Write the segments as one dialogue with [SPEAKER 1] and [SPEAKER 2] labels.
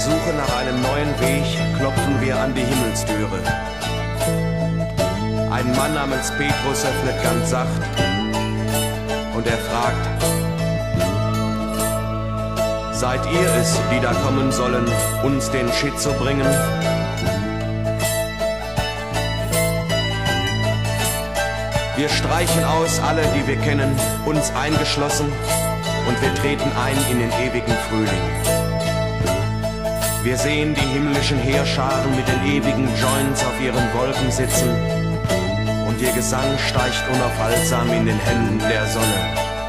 [SPEAKER 1] Suche nach einem neuen Weg klopfen wir an die Himmelstüre. Ein Mann namens Petrus öffnet ganz sacht und er fragt, Seid ihr es, die da kommen sollen, uns den Shit zu bringen? Wir streichen aus alle, die wir kennen, uns eingeschlossen, und wir treten ein in den ewigen Frühling. Wir sehen die himmlischen Heerscharen mit den ewigen Joints auf ihren Wolken sitzen und ihr Gesang steigt unaufhaltsam in den Händen der Sonne.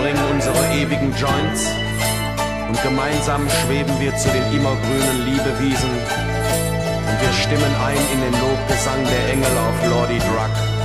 [SPEAKER 1] Bringen unsere ewigen Joints und gemeinsam schweben wir zu den immergrünen Liebewiesen und wir stimmen ein in den Lobgesang der Engel auf Lordy Druck.